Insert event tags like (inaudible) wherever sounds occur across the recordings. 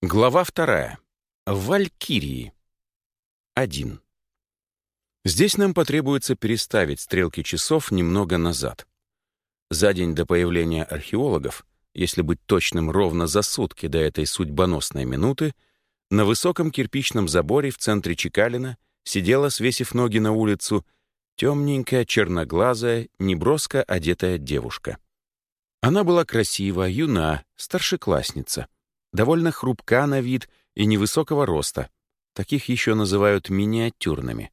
Глава вторая. Валькирии. Один. Здесь нам потребуется переставить стрелки часов немного назад. За день до появления археологов, если быть точным ровно за сутки до этой судьбоносной минуты, на высоком кирпичном заборе в центре Чекалина сидела, свесив ноги на улицу, темненькая, черноглазая, неброско одетая девушка. Она была красива, юна, старшеклассница — довольно хрупка на вид и невысокого роста. Таких еще называют миниатюрными.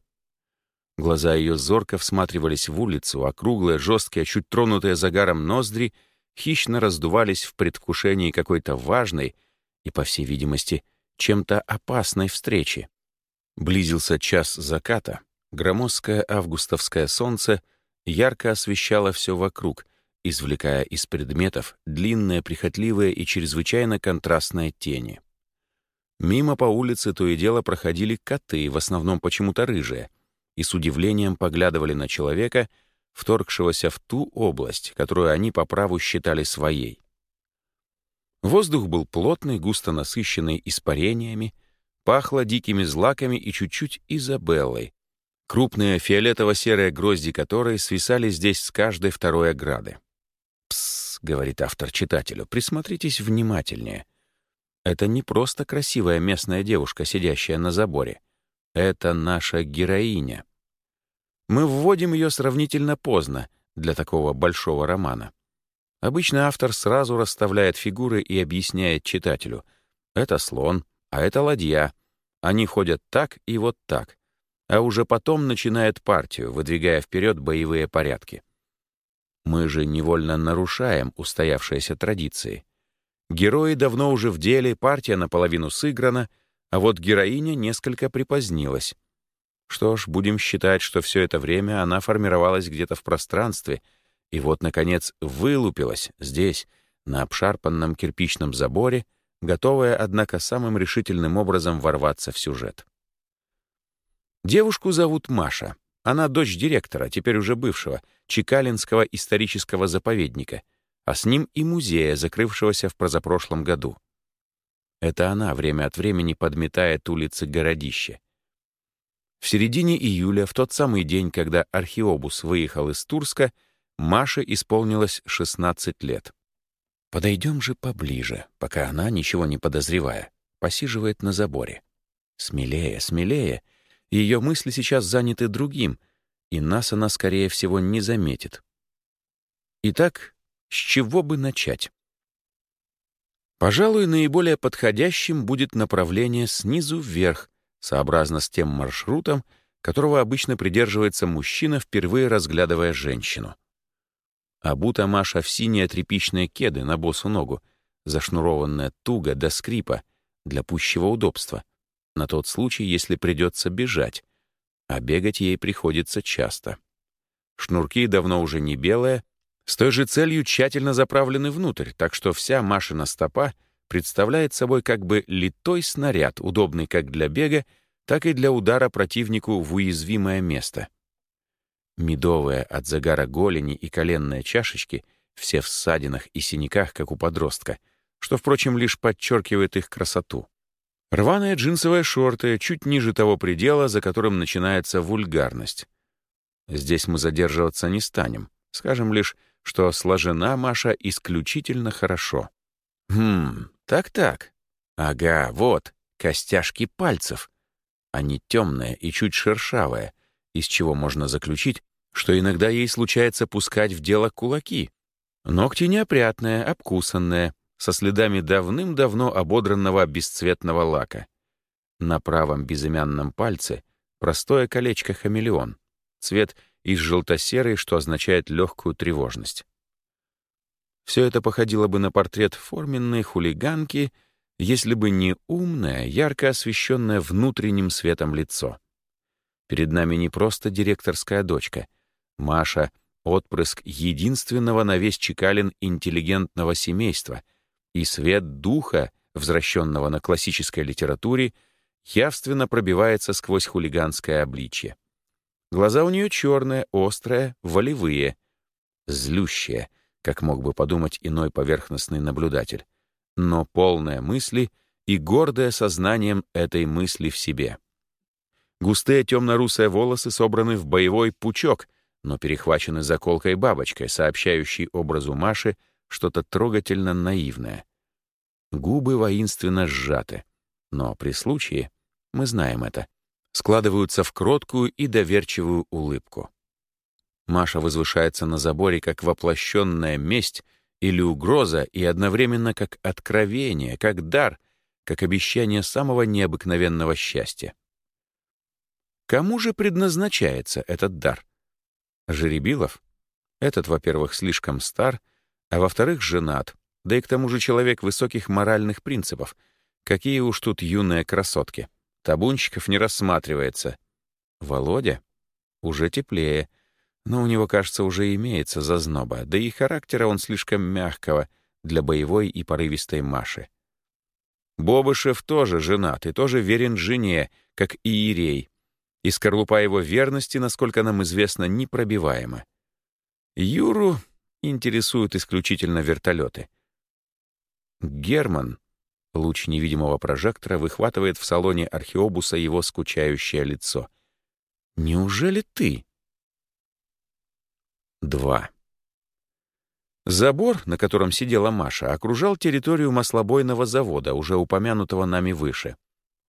Глаза ее зорко всматривались в улицу, а круглые, жесткие, чуть тронутые загаром ноздри хищно раздувались в предвкушении какой-то важной и, по всей видимости, чем-то опасной встречи. Близился час заката, громоздкое августовское солнце ярко освещало все вокруг — извлекая из предметов длинные, прихотливые и чрезвычайно контрастные тени. Мимо по улице то и дело проходили коты, в основном почему-то рыжие, и с удивлением поглядывали на человека, вторгшегося в ту область, которую они по праву считали своей. Воздух был плотный, густо насыщенный испарениями, пахло дикими злаками и чуть-чуть Изабеллой, крупные фиолетово-серые грозди которой свисали здесь с каждой второй ограды говорит автор читателю, присмотритесь внимательнее. Это не просто красивая местная девушка, сидящая на заборе. Это наша героиня. Мы вводим ее сравнительно поздно для такого большого романа. Обычно автор сразу расставляет фигуры и объясняет читателю. Это слон, а это ладья. Они ходят так и вот так. А уже потом начинает партию, выдвигая вперед боевые порядки. Мы же невольно нарушаем устоявшиеся традиции. Герои давно уже в деле, партия наполовину сыграна, а вот героиня несколько припозднилась. Что ж, будем считать, что все это время она формировалась где-то в пространстве, и вот, наконец, вылупилась здесь, на обшарпанном кирпичном заборе, готовая, однако, самым решительным образом ворваться в сюжет. Девушку зовут Маша. Она дочь директора, теперь уже бывшего, Чекалинского исторического заповедника, а с ним и музея, закрывшегося в прозапрошлом году. Это она время от времени подметает улицы городища. В середине июля, в тот самый день, когда археобус выехал из Турска, Маше исполнилось 16 лет. Подойдем же поближе, пока она, ничего не подозревая, посиживает на заборе. Смелее, смелее — ее мысли сейчас заняты другим, и нас она, скорее всего, не заметит. Итак, с чего бы начать? Пожалуй, наиболее подходящим будет направление снизу вверх, сообразно с тем маршрутом, которого обычно придерживается мужчина, впервые разглядывая женщину. Обута Маша в синие тряпичные кеды на босу ногу, зашнурованная туго до скрипа, для пущего удобства — на тот случай, если придется бежать, а бегать ей приходится часто. Шнурки давно уже не белые, с той же целью тщательно заправлены внутрь, так что вся Машина стопа представляет собой как бы литой снаряд, удобный как для бега, так и для удара противнику в уязвимое место. Медовые от загара голени и коленные чашечки, все в ссадинах и синяках, как у подростка, что, впрочем, лишь подчеркивает их красоту. Рваные джинсовые шорты чуть ниже того предела, за которым начинается вульгарность. Здесь мы задерживаться не станем. Скажем лишь, что сложена Маша исключительно хорошо. Хм, так-так. Ага, вот, костяшки пальцев. Они темные и чуть шершавые, из чего можно заключить, что иногда ей случается пускать в дело кулаки. Ногти неопрятные, обкусанные, со следами давным-давно ободранного бесцветного лака. На правом безымянном пальце простое колечко-хамелеон, цвет из желто-серый, что означает легкую тревожность. Все это походило бы на портрет форменной хулиганки, если бы не умное, ярко освещенное внутренним светом лицо. Перед нами не просто директорская дочка. Маша — отпрыск единственного на весь Чекалин интеллигентного семейства — и свет духа, возвращенного на классической литературе, явственно пробивается сквозь хулиганское обличье. Глаза у нее черные, острые, волевые, злющие, как мог бы подумать иной поверхностный наблюдатель, но полные мысли и гордая сознанием этой мысли в себе. Густые темно-русые волосы собраны в боевой пучок, но перехвачены заколкой бабочкой, сообщающей образу Маши что-то трогательно наивное. Губы воинственно сжаты, но при случае, мы знаем это, складываются в кроткую и доверчивую улыбку. Маша возвышается на заборе как воплощенная месть или угроза и одновременно как откровение, как дар, как обещание самого необыкновенного счастья. Кому же предназначается этот дар? Жеребилов? Этот, во-первых, слишком стар, а во-вторых, женат, да и к тому же человек высоких моральных принципов. Какие уж тут юные красотки. Табунщиков не рассматривается. Володя? Уже теплее — но у него, кажется, уже имеется зазноба, да и характера он слишком мягкого для боевой и порывистой Маши. Бобышев тоже женат и тоже верен жене, как и Иерей, и скорлупа его верности, насколько нам известно, непробиваема. Юру интересуют исключительно вертолеты. Герман, луч невидимого прожектора, выхватывает в салоне археобуса его скучающее лицо. «Неужели ты?» 2. Забор, на котором сидела Маша, окружал территорию маслобойного завода, уже упомянутого нами выше.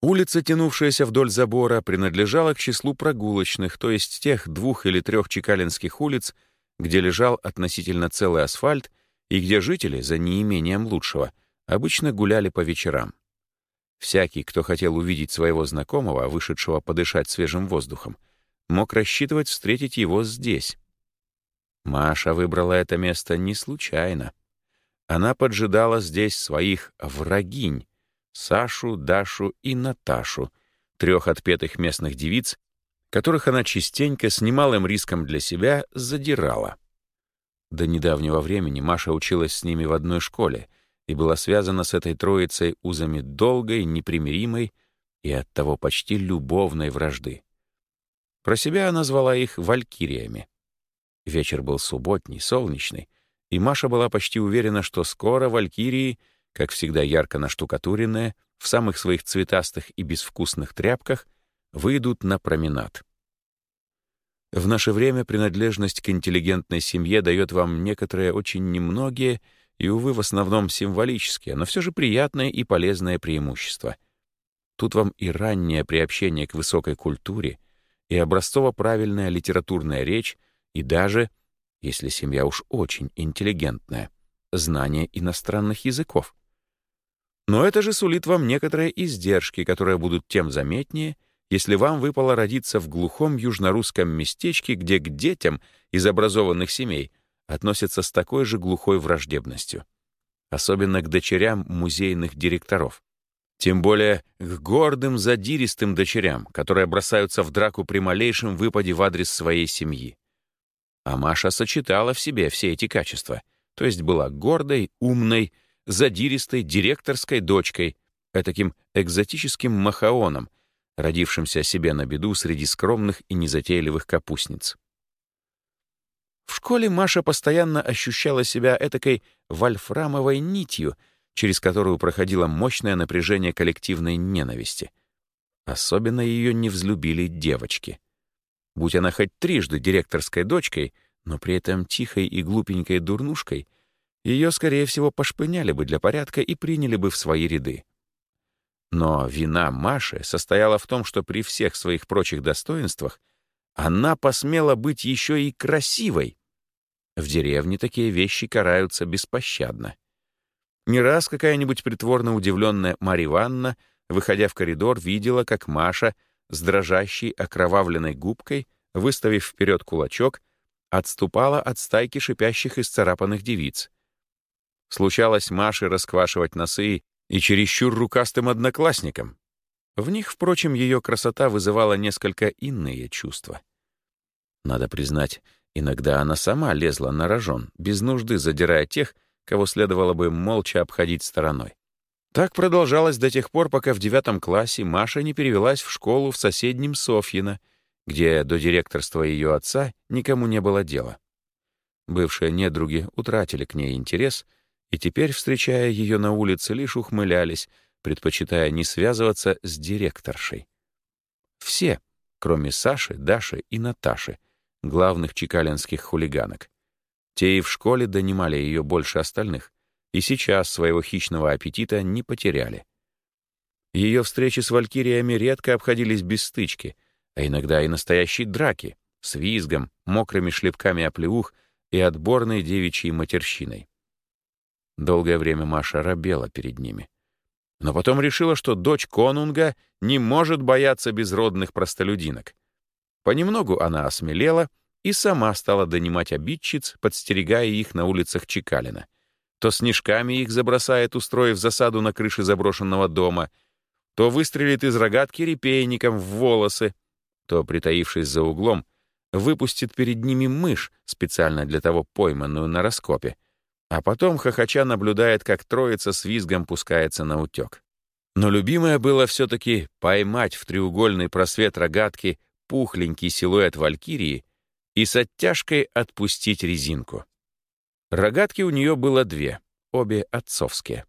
Улица, тянувшаяся вдоль забора, принадлежала к числу прогулочных, то есть тех двух или трех чекалинских улиц, где лежал относительно целый асфальт и где жители, за неимением лучшего, обычно гуляли по вечерам. Всякий, кто хотел увидеть своего знакомого, вышедшего подышать свежим воздухом, мог рассчитывать встретить его здесь. Маша выбрала это место не случайно. Она поджидала здесь своих врагинь — Сашу, Дашу и Наташу, трех отпетых местных девиц, которых она частенько с немалым риском для себя задирала. До недавнего времени Маша училась с ними в одной школе и была связана с этой троицей узами долгой, непримиримой и оттого почти любовной вражды. Про себя она звала их «валькириями». Вечер был субботний, солнечный, и Маша была почти уверена, что скоро валькирии, как всегда ярко наштукатуренные, в самых своих цветастых и безвкусных тряпках, выйдут на променад. В наше время принадлежность к интеллигентной семье дает вам некоторые очень немногие и, увы, в основном символические, но все же приятное и полезное преимущество. Тут вам и раннее приобщение к высокой культуре, и образцово-правильная литературная речь, и даже, если семья уж очень интеллигентная, знание иностранных языков. Но это же сулит вам некоторые издержки, которые будут тем заметнее, если вам выпало родиться в глухом южнорусском местечке, где к детям из образованных семей относятся с такой же глухой враждебностью. Особенно к дочерям музейных директоров. Тем более к гордым, задиристым дочерям, которые бросаются в драку при малейшем выпаде в адрес своей семьи. А Маша сочетала в себе все эти качества, то есть была гордой, умной, задиристой директорской дочкой, таким экзотическим махаоном, родившимся себе на беду среди скромных и незатейливых капустниц. В школе Маша постоянно ощущала себя этакой вольфрамовой нитью, через которую проходило мощное напряжение коллективной ненависти. Особенно ее не взлюбили девочки. Будь она хоть трижды директорской дочкой, но при этом тихой и глупенькой дурнушкой, ее, скорее всего, пошпыняли бы для порядка и приняли бы в свои ряды. Но вина Маши состояла в том, что при всех своих прочих достоинствах она посмела быть еще и красивой. В деревне такие вещи караются беспощадно. Не раз какая-нибудь притворно удивленная Марья Ивановна, выходя в коридор, видела, как Маша с дрожащей окровавленной губкой, выставив вперед кулачок, отступала от стайки шипящих и сцарапанных девиц. Случалось Маше расквашивать носы и чересчур рукастым одноклассникам. В них, впрочем, ее красота вызывала несколько иные чувства. Надо признать, иногда она сама лезла на рожон, без нужды задирая тех, кого следовало бы молча обходить стороной. Так продолжалось до тех пор, пока в девятом классе Маша не перевелась в школу в соседнем Софьино, где до директорства ее отца никому не было дела. Бывшие недруги утратили к ней интерес и теперь, встречая ее на улице, лишь ухмылялись, предпочитая не связываться с директоршей. Все, кроме Саши, Даши и Наташи, главных чекалинских хулиганок. Те и в школе донимали ее больше остальных, и сейчас своего хищного аппетита не потеряли. Ее встречи с валькириями редко обходились без стычки, а иногда и настоящей драки, с визгом, мокрыми шлепками оплеух и отборной девичьей матерщиной. Долгое время Маша робела перед ними. Но потом решила, что дочь конунга не может бояться безродных простолюдинок. Понемногу она осмелела и сама стала донимать обидчиц, подстерегая их на улицах Чекалина. То снежками их забросает, устроив засаду на крыше заброшенного дома, то выстрелит из рогатки репейником в волосы, то, притаившись за углом, выпустит перед ними мышь, специально для того пойманную на раскопе, а потом хохоча наблюдает, как троица с визгом пускается на утек. Но любимое было все-таки поймать в треугольный просвет рогатки пухленький силуэт валькирии и с оттяжкой отпустить резинку. Рогатки у нее было две, обе отцовские.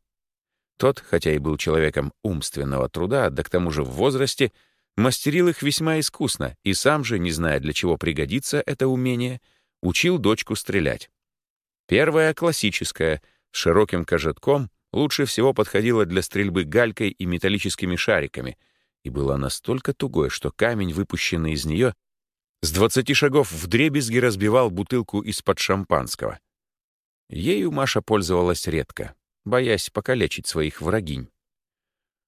Тот, хотя и был человеком умственного труда, да к тому же в возрасте, мастерил их весьма искусно и сам же, не зная, для чего пригодится это умение, учил дочку стрелять. Первая, классическая, с широким кожетком, лучше всего подходила для стрельбы галькой и металлическими шариками и была настолько тугой, что камень, выпущенный из нее, с двадцати шагов вдребезги разбивал бутылку из-под шампанского. Ею Маша пользовалась редко, боясь покалечить своих врагинь.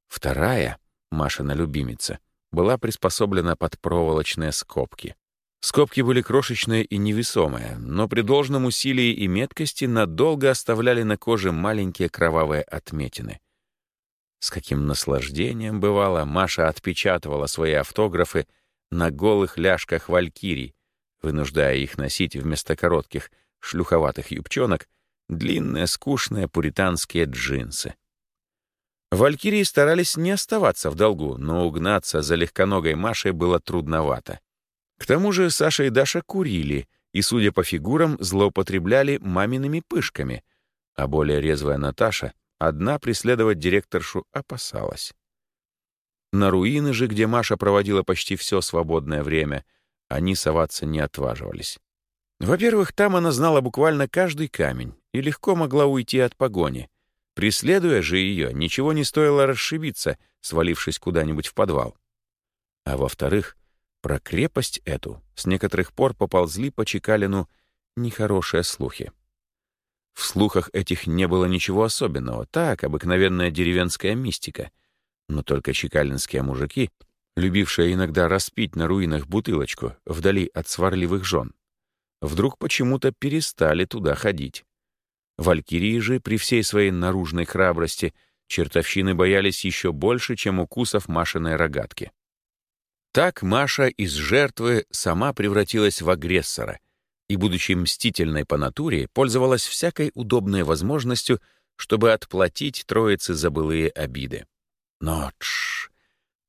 Вторая, Машина любимица, была приспособлена под проволочные скобки. Скобки были крошечные и невесомые, но при должном усилии и меткости надолго оставляли на коже маленькие кровавые отметины. С каким наслаждением, бывало, Маша отпечатывала свои автографы на голых ляжках валькирий, вынуждая их носить вместо коротких, шлюховатых юбчонок длинные, скучные пуританские джинсы. Валькирии старались не оставаться в долгу, но угнаться за легконогой Машей было трудновато. К тому же Саша и Даша курили и, судя по фигурам, злоупотребляли мамиными пышками, а более резвая Наташа одна преследовать директоршу опасалась. На руины же, где Маша проводила почти все свободное время, они соваться не отваживались. Во-первых, там она знала буквально каждый камень и легко могла уйти от погони. Преследуя же ее, ничего не стоило расшибиться, свалившись куда-нибудь в подвал. А во-вторых, про крепость эту с некоторых пор поползли по Чекалину нехорошие слухи. В слухах этих не было ничего особенного, так, обыкновенная деревенская мистика. Но только чекалинские мужики, любившие иногда распить на руинах бутылочку вдали от сварливых жен, вдруг почему-то перестали туда ходить. Валькирии же при всей своей наружной храбрости чертовщины боялись еще больше, чем укусов Машиной рогатки. Так Маша из жертвы сама превратилась в агрессора и, будучи мстительной по натуре, пользовалась всякой удобной возможностью, чтобы отплатить троице за былые обиды. Но тш,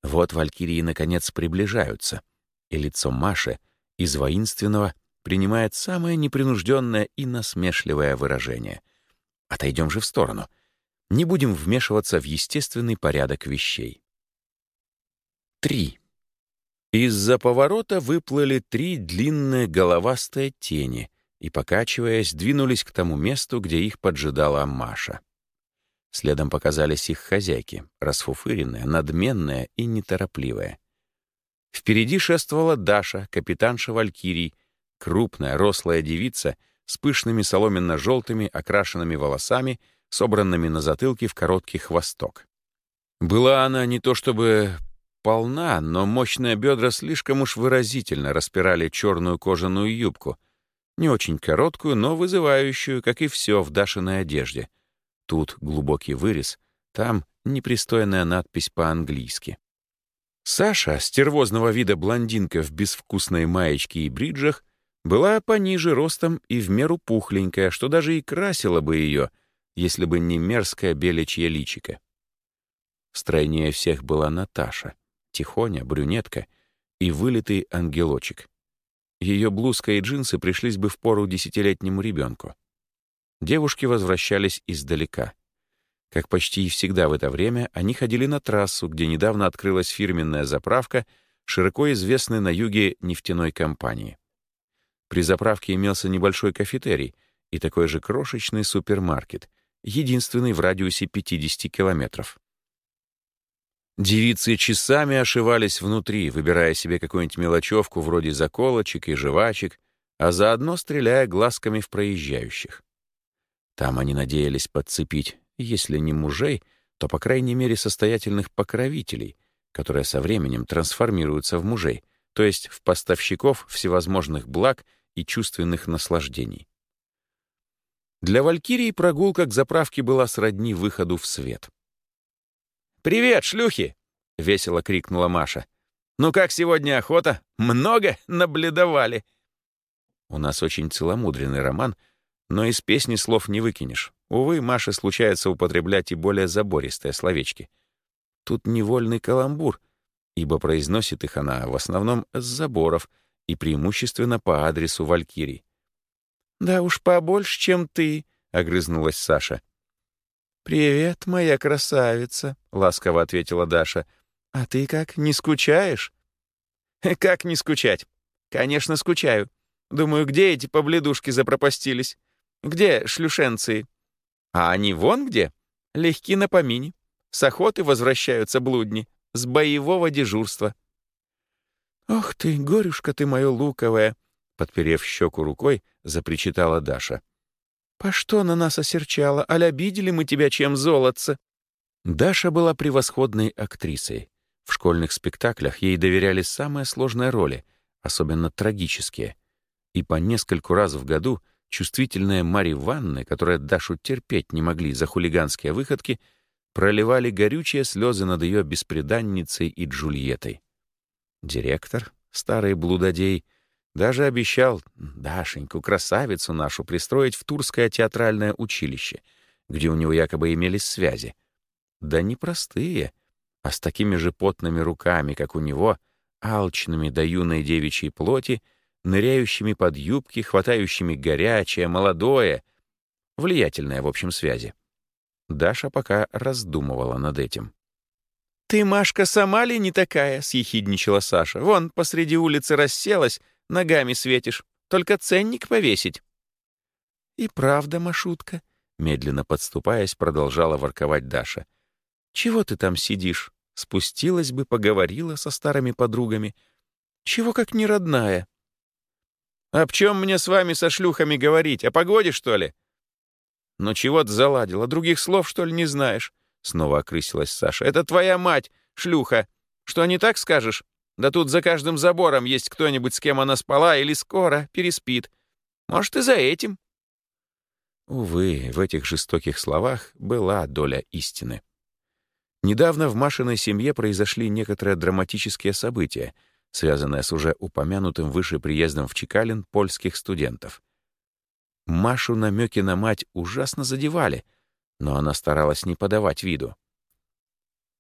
вот валькирии наконец приближаются, и лицо Маши из воинственного принимает самое непринужденное и насмешливое выражение. Отойдем же в сторону. Не будем вмешиваться в естественный порядок вещей. 3. Из-за поворота выплыли три длинные головастые тени и, покачиваясь, двинулись к тому месту, где их поджидала Маша. Следом показались их хозяйки, расфуфыренные, надменные и неторопливые. Впереди шествовала Даша, капитанша Валькирий, крупная, рослая девица с пышными соломенно-желтыми окрашенными волосами, собранными на затылке в короткий хвосток. Была она не то чтобы полна, но мощные бедра слишком уж выразительно распирали черную кожаную юбку, не очень короткую, но вызывающую, как и все в Дашиной одежде. Тут глубокий вырез, там непристойная надпись по-английски. Саша, стервозного вида блондинка в безвкусной маечке и бриджах, была пониже ростом и в меру пухленькая, что даже и красила бы ее, если бы не мерзкое беличье личико. Стройнее всех была Наташа тихоня, брюнетка и вылитый ангелочек. Ее блузка и джинсы пришлись бы в пору десятилетнему ребенку. Девушки возвращались издалека. Как почти и всегда в это время, они ходили на трассу, где недавно открылась фирменная заправка, широко известной на юге нефтяной компании. При заправке имелся небольшой кафетерий и такой же крошечный супермаркет, единственный в радиусе 50 километров. Девицы часами ошивались внутри, выбирая себе какую-нибудь мелочевку вроде заколочек и жвачек, а заодно стреляя глазками в проезжающих. Там они надеялись подцепить, если не мужей, то, по крайней мере, состоятельных покровителей, которые со временем трансформируются в мужей, то есть в поставщиков всевозможных благ и чувственных наслаждений. Для Валькирии прогулка к заправке была сродни выходу в свет — «Привет, шлюхи!» — весело крикнула Маша. «Ну как сегодня охота? Много наблюдовали!» У нас очень целомудренный роман, но из песни слов не выкинешь. Увы, Маше случается употреблять и более забористые словечки. Тут невольный каламбур, ибо произносит их она в основном с заборов и преимущественно по адресу Валькирий. «Да уж побольше, чем ты», — огрызнулась Саша. «Привет, моя красавица», — ласково ответила Даша. «А ты как, не скучаешь?» (laughs) «Как не скучать? Конечно, скучаю. Думаю, где эти побледушки запропастились? Где шлюшенцы? А они вон где? Легки на помине. С охоты возвращаются блудни. С боевого дежурства». «Ох ты, горюшка ты моя луковая!» Подперев щеку рукой, запричитала Даша. «По что на нас осерчала? Аль обидели мы тебя чем золотце?» Даша была превосходной актрисой. В школьных спектаклях ей доверяли самые сложные роли, особенно трагические. И по нескольку раз в году чувствительные Марьи Ванны, которые Дашу терпеть не могли за хулиганские выходки, проливали горючие слезы над ее беспреданницей и Джульеттой. Директор, старый блудодей — даже обещал Дашеньку, красавицу нашу, пристроить в Турское театральное училище, где у него якобы имелись связи. Да не простые, а с такими же потными руками, как у него, алчными до юной девичьей плоти, ныряющими под юбки, хватающими горячее, молодое, влиятельное, в общем, связи. Даша пока раздумывала над этим. «Ты, Машка, сама ли не такая?» — съехидничала Саша. «Вон, посреди улицы расселась, Ногами светишь. Только ценник повесить». «И правда, Машутка», — медленно подступаясь, продолжала ворковать Даша. «Чего ты там сидишь? Спустилась бы, поговорила со старыми подругами. Чего как не родная?» «Об чем мне с вами со шлюхами говорить? О погоде, что ли?» «Ну чего ты заладила? Других слов, что ли, не знаешь?» Снова окрысилась Саша. «Это твоя мать, шлюха. Что, не так скажешь?» Да тут за каждым забором есть кто-нибудь, с кем она спала или скоро переспит. Может, и за этим». Увы, в этих жестоких словах была доля истины. Недавно в Машиной семье произошли некоторые драматические события, связанные с уже упомянутым выше приездом в Чекалин польских студентов. Машу намеки на мать ужасно задевали, но она старалась не подавать виду.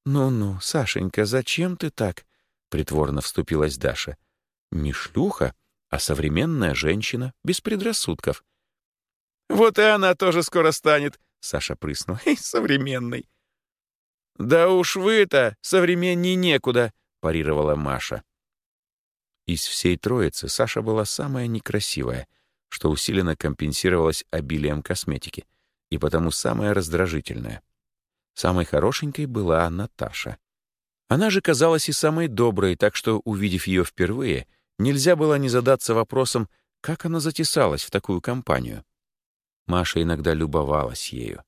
«Ну-ну, Сашенька, зачем ты так?» Притворно вступилась Даша. Не шлюха, а современная женщина, без предрассудков. «Вот и она тоже скоро станет», — Саша прыснул. «Эй, современный». «Да уж вы-то, современней некуда», — парировала Маша. Из всей троицы Саша была самая некрасивая, что усиленно компенсировалось обилием косметики, и потому самая раздражительная. Самой хорошенькой была Наташа. Она же казалась и самой доброй, так что, увидев ее впервые, нельзя было не задаться вопросом, как она затесалась в такую компанию. Маша иногда любовалась ею.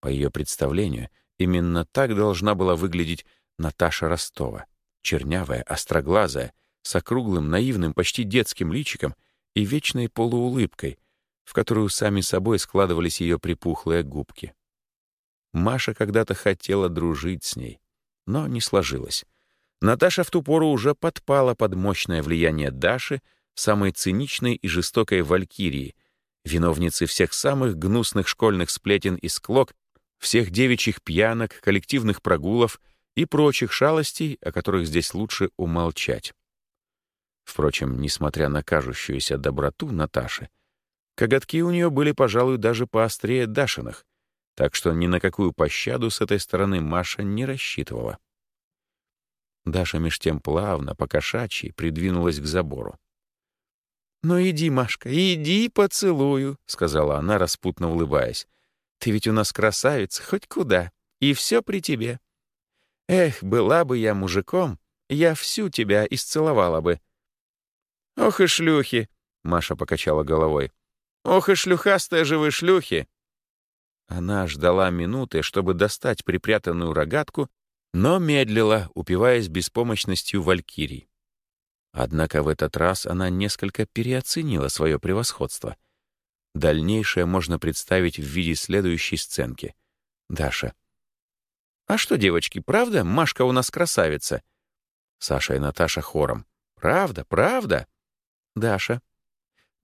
По ее представлению, именно так должна была выглядеть Наташа Ростова. Чернявая, остроглазая, с округлым, наивным, почти детским личиком и вечной полуулыбкой, в которую сами собой складывались ее припухлые губки. Маша когда-то хотела дружить с ней, но не сложилось. Наташа в ту пору уже подпала под мощное влияние Даши, самой циничной и жестокой валькирии, виновницы всех самых гнусных школьных сплетен и склок, всех девичьих пьянок, коллективных прогулов и прочих шалостей, о которых здесь лучше умолчать. Впрочем, несмотря на кажущуюся доброту Наташи, коготки у нее были, пожалуй, даже поострее Дашиных, так что ни на какую пощаду с этой стороны Маша не рассчитывала. Даша меж тем плавно, по кошачьи, придвинулась к забору. «Ну иди, Машка, иди поцелую», — сказала она, распутно улыбаясь. «Ты ведь у нас красавица, хоть куда, и все при тебе. Эх, была бы я мужиком, я всю тебя исцеловала бы». «Ох и шлюхи!» — Маша покачала головой. «Ох и шлюхастые же вы шлюхи!» Она ждала минуты, чтобы достать припрятанную рогатку, но медлила, упиваясь беспомощностью валькирий. Однако в этот раз она несколько переоценила свое превосходство. Дальнейшее можно представить в виде следующей сценки. Даша. «А что, девочки, правда, Машка у нас красавица?» Саша и Наташа хором. «Правда, правда?» Даша.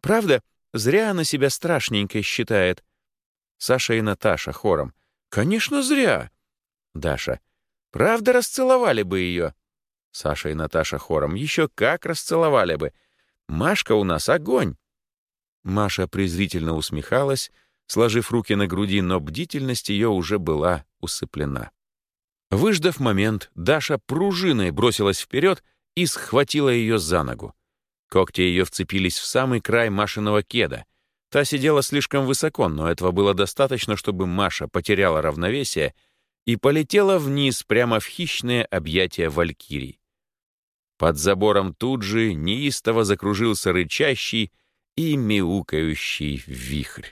«Правда, зря она себя страшненькой считает. Саша и Наташа хором. «Конечно, зря!» Даша. «Правда, расцеловали бы ее?» Саша и Наташа хором. «Еще как расцеловали бы! Машка у нас огонь!» Маша презрительно усмехалась, сложив руки на груди, но бдительность ее уже была усыплена. Выждав момент, Даша пружиной бросилась вперед и схватила ее за ногу. Когти ее вцепились в самый край Машиного кеда — Та сидела слишком высоко, но этого было достаточно, чтобы Маша потеряла равновесие и полетела вниз прямо в хищные объятия валькирий. Под забором тут же неистово закружился рычащий и мяукающий вихрь.